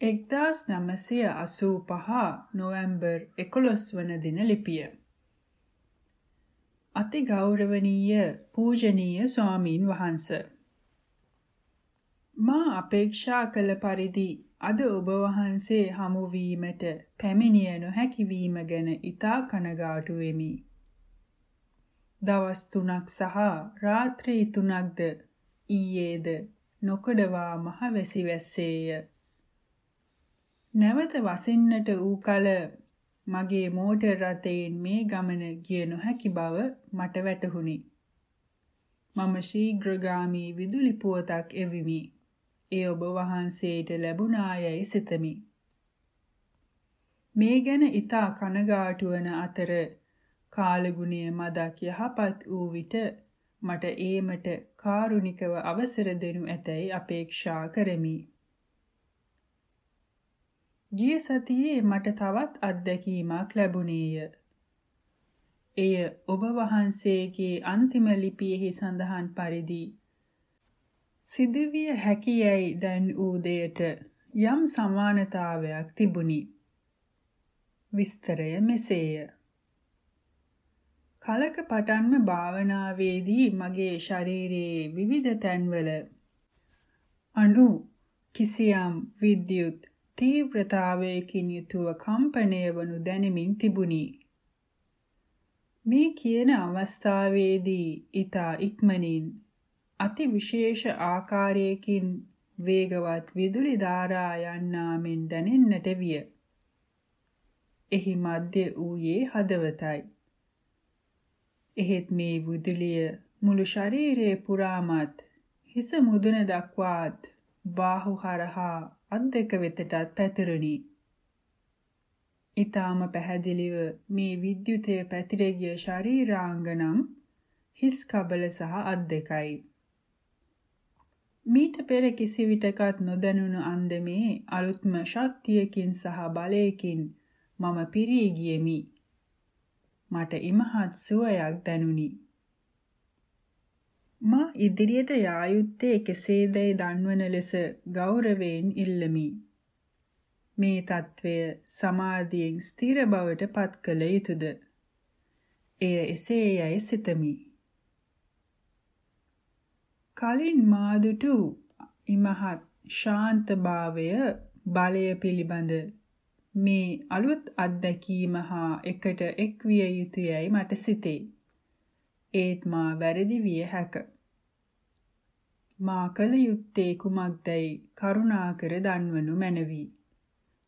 1985 නොවැම්බර් 11 වන දින ලිපිය. අති ගෞරවනීය පූජනීය ස්වාමීන් වහන්ස මා අපේක්ෂා කළ පරිදි අද ඔබ වහන්සේ හමු වීමට පැමිණිය නොහැකි වීම ගැන ඊතා කනගාටු වෙමි. දවස් 3ක් සහ රාත්‍රී 3ක්ද ඊයේද නොකඩවා මහ වැසි වැස්සේය. නැවත වසින්නට ඌ කල මගේ මෝටර් රථයෙන් මේ ගමන ගිය නොහැකි බව මට වැටහුණි. මම ශීඝ්‍රගාමී විදුලි පුවතක් එවිමි. ඒ ඔබ වහන්සේට ලැබුණායයි සිතමි. මේ ගැන ඊතා කනගාටු වන අතර කාලගුණය මදක් යහපත් වූ විට මට ඒමට කාරුණිකව අවසර දෙනු ඇතැයි අපේක්ෂා කරමි. ගිය සතියේ මට තවත් අත්දැකීමක් ලැබුණේය. එය ඔබ වහන්සේගේ අන්තිම ලිපියෙහි සඳහන් පරිදි සිදුවිය හැකියයි දැන් ඌ දෙයට යම් සමානතාවයක් තිබුණි. විස්තරය මෙසේය. කලක පටන්ම භාවනාවේදී මගේ ශරීරයේ විවිධ තැන්වල අණු කිසියම් විද්‍යුත් තීව්‍රතාවයකින් යුතුව කම්පණය වනු දැනෙමින් තිබුණි. මේ කියන අවස්ථාවේදී ඊතා ඉක්මනින් අති විශේෂ ආකාරයකින් වේගවත් විදුලි ධාරා යන්නාමින් දැනෙන්නට විය. එහි මැද්දේ ඌයේ හදවතයි. එහෙත් මේ විදුලිය මුළු ශරීරයේ පුරාමත් හිස මුදුන දක්වාත් බාහු හරහා අත් දෙක වෙතටත් පැතිරුණි. ඊටාම පැහැදිලිව මේ විද්‍යුතය පැතිර ගිය ශරීරාංගනම් හිස් කබල සහ අත් දෙකයි. මීට පෙර කිසිවිටකත් නොදැනුණු අන්දමේ අලුත්ම ශක්තියකින් සහ බලයකින් මම පිරී ගියෙමි. මට ඉමහත් සුවයක් දැනුනි. මා ඉදිරියට යා යුත්තේ කෙසේදයි දන්වන ලෙස ගෞරවයෙන් ඉල්ලමි. මේ తත්වය සමාධියෙන් ස්ථිර බවට පත් කළ යුතුයද? එය එසේ යයි සිතමි. කලින් මාදුටු ඉමහත් ශාන්තභාවය බලය පිළිබඳ මේ අලුත් අත්දැකීම හා එකට එක්විය යුතුයයි මට සිතේ. ඒත් මා වැරදි විය හැක. මා කල යුත්තේ කුමක්දයි කරුණාකර දන්වනු මැනවි.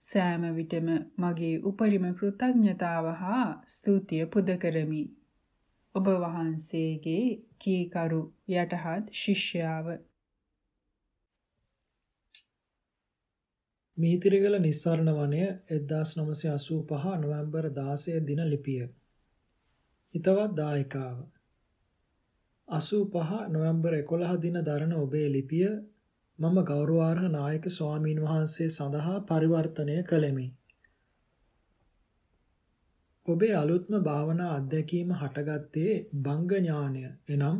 සෑම විටම මගේ උපරිම කෘතඥතාව හා ස්තුතිය පුද කරමි. ඔබ වහන්සේගේ කීකරු යටහත් ශිෂ්‍යාව මීතිරිගල නිස්සරණ වනය 1985 නොවැම්බර් 16 දින ලිපිය. හිතවත් දායකාව 85 නොවැම්බර් 11 දින දරන ඔබේ ලිපිය මම ගෞරවාර්හ නායක ස්වාමීන් වහන්සේ සඳහා පරිවර්තනය කළෙමි. ඔබේ අලුත්ම භාවනා අත්දැකීම හටගත්තේ බංග ඥානය එනම්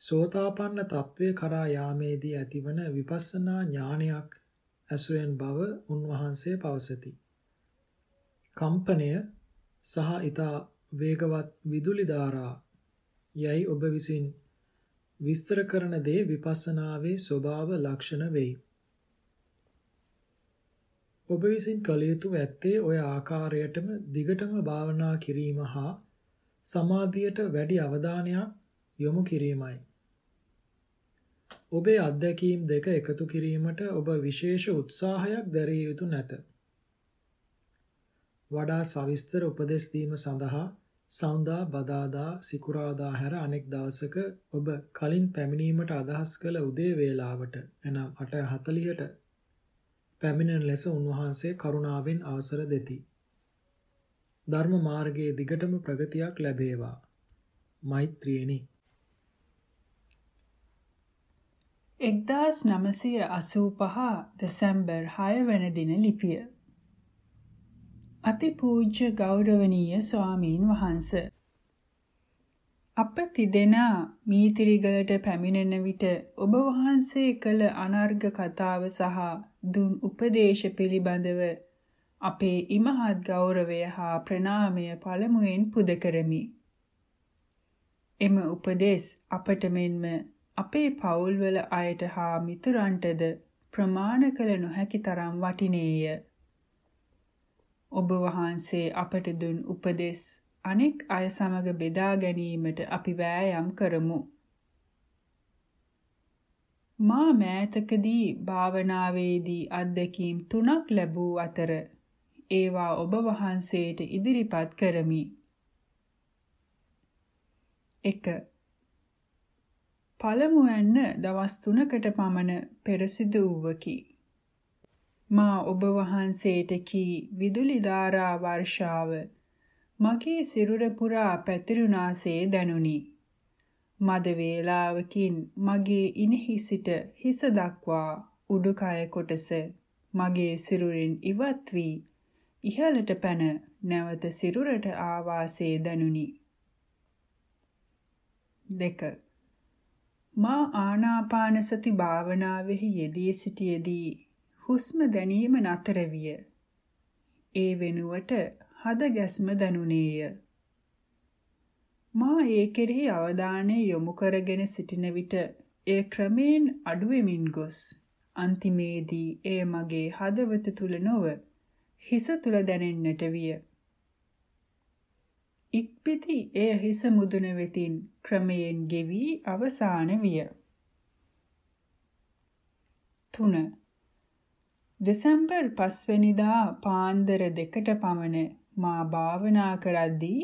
සෝතාපන්න తත්වයේ කරා යාමේදී ඇතිවන විපස්සනා ඥානයක් ඇසුරෙන් බව උන්වහන්සේ පවසති. කම්පනය සහ ඊතා වේගවත් විදුලි ධාරා යයි ඔබ විසින් විස්තර කරන දේ විපස්සනාවේ ස්වභාව ලක්ෂණ වෙයි. ඔබ විසින් කළ යුතු ඇත්තේ ඔය ආකාරයටම දිගටම භාවනා කිරීම හා සමාධියට වැඩි අවධානයක් යොමු කිරීමයි. ඔබේ අත්දැකීම් දෙක එකතු කිරීමට ඔබ විශේෂ උත්සාහයක් දැරිය යුතු නැත. වඩා සවිස්තර උපදෙස් දීම සඳහා සෞන්දා බදාදා සිකුරාදා හැර අනෙක් දවසක ඔබ කලින් පැමිණීමට අදහස් කළ උදේ වේලාවට එනම් 8:40ට පැමිණෙන ලෙස උන්වහන්සේ කරුණාවෙන් අවසර දෙති. ධර්ම මාර්ගයේ දිගටම ප්‍රගතියක් ලැබේවා. මෛත්‍රියනි 1985 දෙසැම්බර් 6 වන දින ලිපිය අතිපූජ්‍ය ගෞරවනීය ස්වාමීන් වහන්ස අප තිදෙනා මීතිරිගලට පැමිණෙන විට ඔබ වහන්සේ කළ අනර්ග කතාව සහ දුන් උපදේශ පිළිබඳව අපේ ඉමහත් ගෞරවය හා ප්‍රණාමය පළමුවෙන් පුද කරමි. එම උපදේශ අපට මෙන්ම අපේ පවුල්වල අයට හා මිතුරන්ටද ප්‍රමාණ කළ නොහැකි තරම් වටිනේය. ඔබ වහන්සේ අපට දුන් උපදෙස් අනෙක් අය සමග බෙදා ගැනීමට අපි වෑයම් කරමු. මා මෑතකදී භාවනාවේදී අත්දැකීම් තුනක් ලැබූ අතර ඒවා ඔබ වහන්සේට ඉදිරිපත් කරමි. 1. පළමුවැන්න දවස් 3කට පමණ පෙර සිදු වූවකි. මා ඔබ වහන්සේට කී විදුලි ධාරා වර්ෂාව මගේ සිරුර පුරා පැතිරුණාසේ දැනුනි. මද වේලාවකින් මගේ ඉනෙහි සිට හිස දක්වා උඩුකය කොටස මගේ සිරුරින් ඉවත් වී ඉහළට පැන නැවත සිරුරට ආවාසේ දැනුනි. දෙක මා ආනාපාන සති භාවනාවෙහි යෙදී සිටියේදී හුස්ම දැනීම නතර විය. ඒ වෙනුවට හද ගැස්ම දැනුනේය. මා ඒ කෙරෙහි අවධානය යොමු කරගෙන සිටින විට එය ක්‍රමයෙන් අඩුවෙමින් ගොස් අන්තිමේදී එය මගේ හදවත තුල නොව හිස තුල දැනෙන්නට විය. ඉක්පිති එය හිස මුදුන වෙතින් ක්‍රමයෙන් ගෙවි අවසාන විය. 3 දෙසැම්බර් 5 වෙනිදා පාන්දර 2ට පමණ මා භාවනා කරද්දී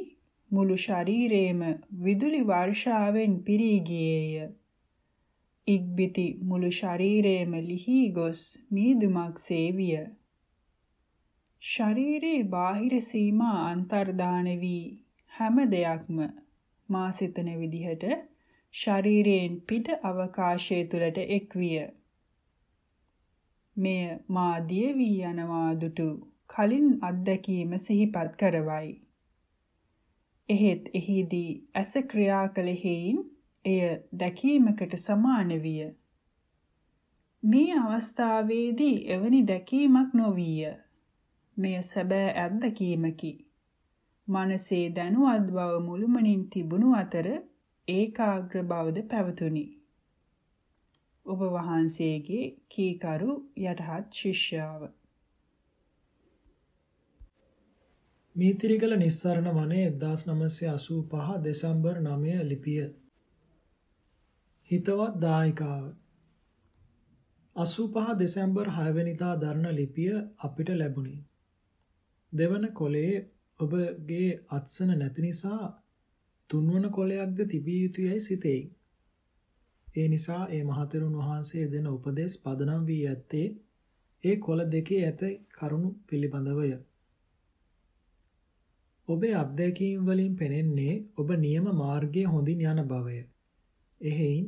මුළු ශරීරේම විදුලි වර්ෂාවෙන් පිරී ගියේය. ඉක්බිති මුළු ශරීරේම ලිහි ගොස් මීදුමක් සේවිය. ශරීරේ බාහිර සීමා අන්තර්දාන වී හැම දෙයක්ම මා සිතන විදිහට ශරීරයෙන් පිට අවකාශය තුලට එක්විය. මෙය මා දිය වී යනවා දුටු කලින් අත්දැකීම සිහිපත් කරවයි. එහෙත් එහිදී ඇස ක්‍රියා කළ හේයින් එය දැකීමකට සමාන විය. මේ අවස්ථාවේදී එවැනි දැකීමක් නොවිය. මෙය සැබෑ අත්දැකීමකි. මනසේ දැනුවත් බව මුළුමනින් තිබුණු අතර ඒකාග්‍ර බවද පැවතුණි. ඔබ වහන්සේගේ කීකරු යටහත් ශිෂ්‍යාව මීතිරිගල නිස්සරණ වනයේ 1985 දෙසැම්බර් 9 ලිපිය හිතවත් දායකාව 85 දෙසැම්බර් 6 වෙනිදා දරන ලිපිය අපිට ලැබුණි. දෙවන කොලේ ඔබගේ අත්සන නැති නිසා තුන්වන කොලයක්ද තිබිය යුතුයයි සිතෙයි. ඒ නිසා ඒ මහතෙරුන් වහන්සේ දෙන උපදේශ පදනම් වී ඇත්තේ ඒ කොළ දෙකේ ඇත කරුණු පිළිබඳවය. ඔබේ අත්දැකීම් වලින් පෙනෙන්නේ ඔබ නියම මාර්ගයේ හොඳින් යන බවය. එහෙයින්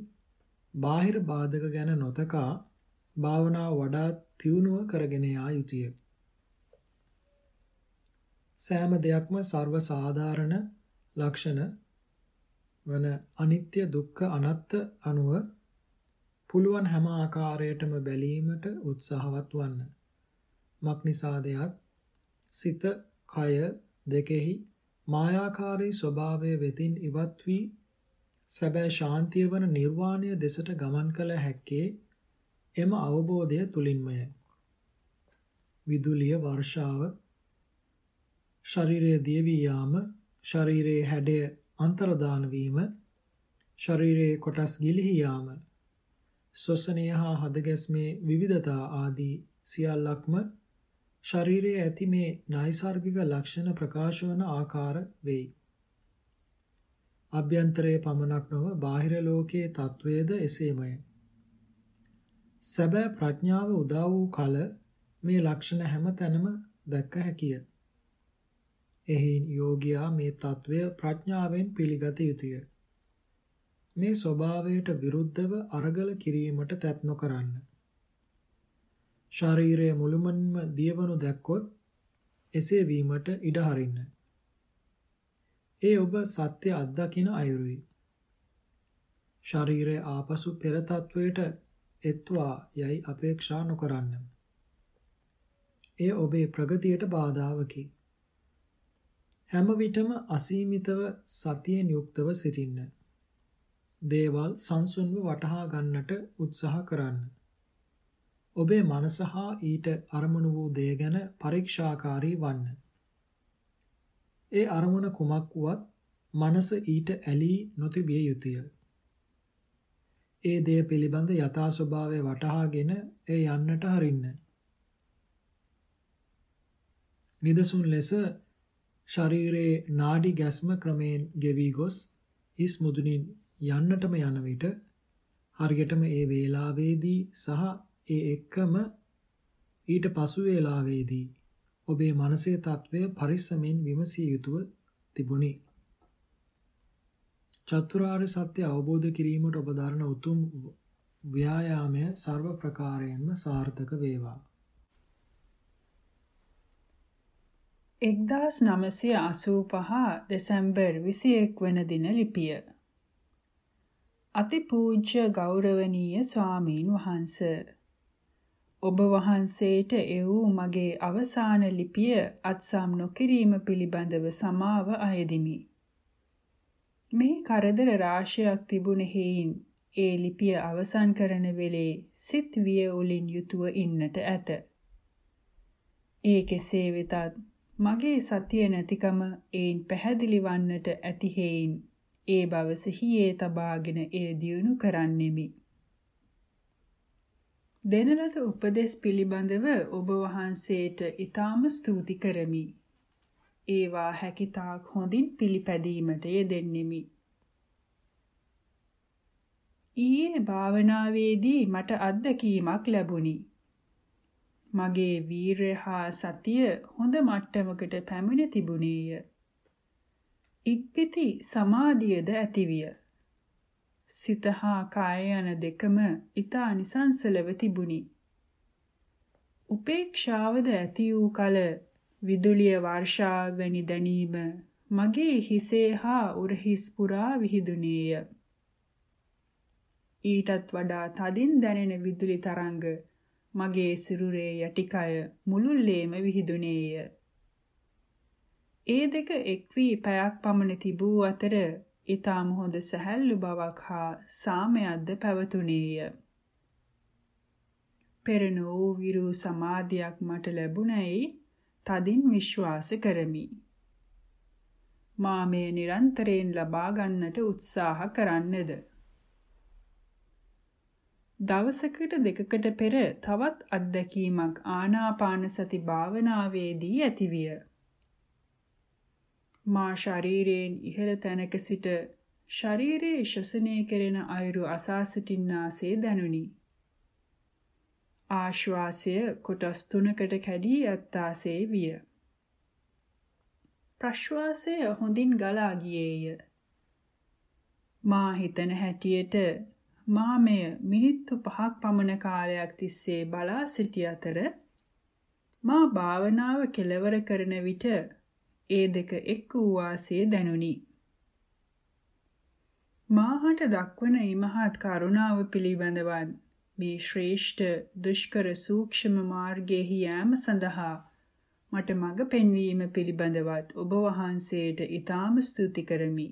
බාහිර බාධක ගැන නොතකා භාවනාව වඩා තියුණුව කරගෙන යා යුතුය. සෑම දෙයක්ම ਸਰව සාධාරණ ලක්ෂණ වන අනිත්‍ය දුක්ඛ අනාත්ත අනුව පුළුවන් හැම ආකාරයකටම බැලීමට උත්සාහවත් වන්න. මක්නිසාදයක් සිත කය දෙකෙහි මායාකාරී ස්වභාවය වෙතින් ඉවත් වී සැබෑ ශාන්තිය වන නිර්වාණය දෙසට ගමන් කළ හැක්කේ එම අවබෝධය තුලින්මය. විදුලිය වර්ෂාව ශරීරයේ දියවි යාම ශරීරයේ හැඩය අන්තර්දාන වීම ශරීරයේ කොටස් ගිලිහි යාම ශ්වසනය හා හදගැස්මේ විවිධතා ආදී සියල්ලක්ම ශරීරයේ ඇති මේ නයිසાર્ගික ලක්ෂණ ප්‍රකාශ වන ආකාර වෙයි. අභ්‍යන්තරයේ පමණක් නොව බාහිර ලෝකයේ తත්වයේද එසේමය. සැබෑ ප්‍රඥාව උදා වූ කල මේ ලක්ෂණ හැම තැනම දැක්ක හැකිය. එහින් යෝගියා මේ తත්වය ප්‍රඥාවෙන් පිළිගත යුතුය. මේ ස්වභාවයට විරුද්ධව අරගල කිරීමට තැත් නොකරන්න. ශරීරය මුළුමනින්ම දියවනු දැක්කොත් එසේ වීමට ඉඩ හරින්න. ඒ ඔබ සත්‍ය අත්දකින අයුරුයි. ශරීරය ආපසු පෙර තත්වයට එත්වා යයි අපේක්ෂා නොකරන්න. එය ඔබේ ප්‍රගතියට බාධාවකි. හැම විටම අසීමිතව සතියෙන් යුක්තව සිටින්න. දේවල් සංසුන්ව වටහා ගන්නට උත්සාහ කරන්න. ඔබේ මනස හා ඊට අරමුණු වූ දේ ගැන පරීක්ෂාකාරී වන්න. ඒ අරමුණ කුමක් වුවත් මනස ඊට ඇලී නොතිබිය යුතුය. ඒ දේ පිළිබඳ යථා ස්වභාවය වටහාගෙන ඒ යන්නට හරින්න. නිදසුන් ලෙස ශරීරයේ නාඩි ගැස්ම ක්‍රමයෙන් ගෙවි ගොස් හිස් මුදුනින් යන්නටම යන විට හරියටම ඒ වේලාවේදී සහ ඒ එක්කම ඊට පසු වේලාවේදී ඔබේ මනසේ తත්වය පරිස්සමෙන් විමසිය යුතුව තිබුණි. චතුරාර්ය සත්‍ය අවබෝධ කිරීමට ඔබ දරන උතුම් ව්‍යායාමය ਸਰව ප්‍රකාරයෙන්ම සාර්ථක වේවා. 1985 දෙසැම්බර් 21 වන දින ලිපිය. අතිපූජ්‍ය ගෞරවනීය ස්වාමීන් වහන්ස ඔබ වහන්සේට එවූ මගේ අවසාන ලිපිය අත්සම් නොකිරීම පිළිබඳව සමාව අයදිමි. මේ කරදර රාශියක් තිබුණ හේයින් ඒ ලිපිය අවසන් කරන වෙලේ සිත් විය උලින් යුතුව ඉන්නට ඇත. ඒ කෙසේ වෙතත් මගේ සතිය නැතිකම ඒන් පැහැදිලි වන්නට ඇති හේයින් ඒ බව සිහියේ තබාගෙන එය දියුණු කරන්නෙමි. දෙන ලද උපදෙස් පිළිබඳව ඔබ වහන්සේට ඊටාම ස්තුති කරමි. ඒවා හැකිතාක් හොඳින් පිළිපැදීමට යෙදෙන්නෙමි. ඊයේ භාවනාවේදී මට අත්දැකීමක් ලැබුණි. මගේ වීරය හා සතිය හොඳ මට්ටමකට පැමිණ තිබුණේය. ඉක්පිති සමාධියද ඇතිවිය. සිත හා කාය යන දෙකම ඊතා නිසංසලව තිබුණි. උපේක්ෂාවද ඇති වූ කල විදුලිය වර්ෂාව වැනි දැනීම මගේ හිසේ හා උරහිස් පුරා විහිදුනේය. ඊටත් වඩා තදින් දැනෙන විදුලි තරංග මගේ සිරුරේ යටිකය මුළුල්ලේම විහිදුනේය. ඒ දෙක එක් වී පැයක් පමණ තිබූ අතර ඊටාම හොඳ සැහැල්ලු බවක් හා සාමයක්ද පැවතුනේය. පෙර නෝ විරු සමාධියක් මට ලැබුණයි තදින් විශ්වාස කරමි. මා මේ නිරන්තරයෙන් ලබා ගන්නට උත්සාහ කරන්නද දවසකට දෙකකට පෙර තවත් අත්දැකීමක් ආනාපාන සති භාවනාවේදී ඇතිවිය. මා ශරීරයෙන් ඉහළ තැනක සිට ශරීරයේ ශ්වසනය කෙරෙන අයුරු අසා සිටින්නාසේ දැනුනි. ආශ්වාසය කොටස් තුනකට කැඩී ඇත්තාසේ විය. ප්‍රශ්වාසය හොඳින් ගලා ගියේය. මා හිතන හැටියට මා මෙය මිනිත්තු 5ක් පමණ කාලයක් තිස්සේ බලා සිටි අතර මා භාවනාව කෙලවර කරන විට ඒ දෙක එක් වූ වාසේ දැනුනි. මාහට දක්වන ඊමහත් කරුණාව පිළිබඳවත් මේ ශ්‍රේෂ්ඨ දුෂ්කර සූක්ෂම මාර්ගයේ යෑම සඳහා මට මඟ පෙන්වීම පිළිබඳවත් ඔබ වහන්සේට ඊටාම ස්තුති කරමි.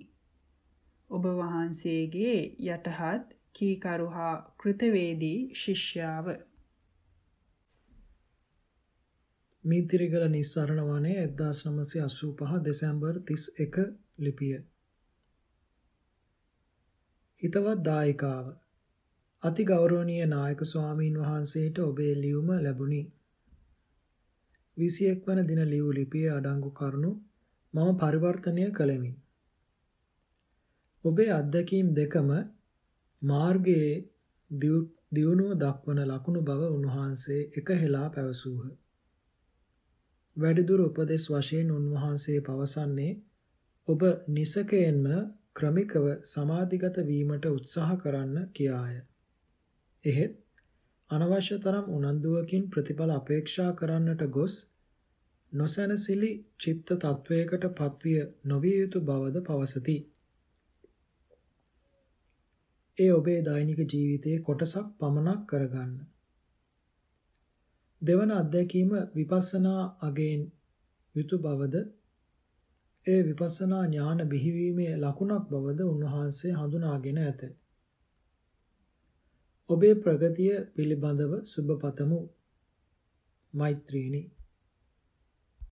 ඔබ වහන්සේගේ යටහත් කීකරු හා කෘතවේදී ශිෂ්‍යාව මීතිරිගල නිස්සරණ වනයේ 1985 දෙසැම්බර් 31 ලිපිය. හිතවත් දායකාව. අති ගෞරවනීය නායක ස්වාමීන් වහන්සේට ඔබේ ලියුම ලැබුණි. 21 වන දින ලියූ ලිපියේ අඩංගු කරුණු මම පරිවර්තනය කළෙමි. ඔබේ අත්දැකීම් දෙකම මාර්ගයේ දියුණුව දක්වන ලකුණු බව උන්වහන්සේ එකහෙලා පැවසූහ. වැඩිදුර උපදෙස් වශයෙන් උන්වහන්සේ පවසන්නේ ඔබ නිසකයෙන්ම ක්‍රමිකව සමාධිගත වීමට උත්සාහ කරන්න කියාය. එහෙත් අනවශ්‍ය තරම් උනන්දුවකින් ප්‍රතිඵල අපේක්ෂා කරන්නට ගොස් නොසැනසිලි චිත්ත තත්වයකට පත්විය නොවිය යුතු බවද පවසති. ඒ ඔබේ දෛනික ජීවිතයේ කොටසක් පමණක් කරගන්න. දෙවන අත්දැකීම විපස්සනා අගෙන් යුතු බවද ඒ විපස්සනා ඥාන බිහිවීමේ ලකුණක් බවද උන්වහන්සේ හඳුනාගෙන ඇත. ඔබේ ප්‍රගතිය පිළිබඳව සුබ පතමු. මෛත්‍රීනි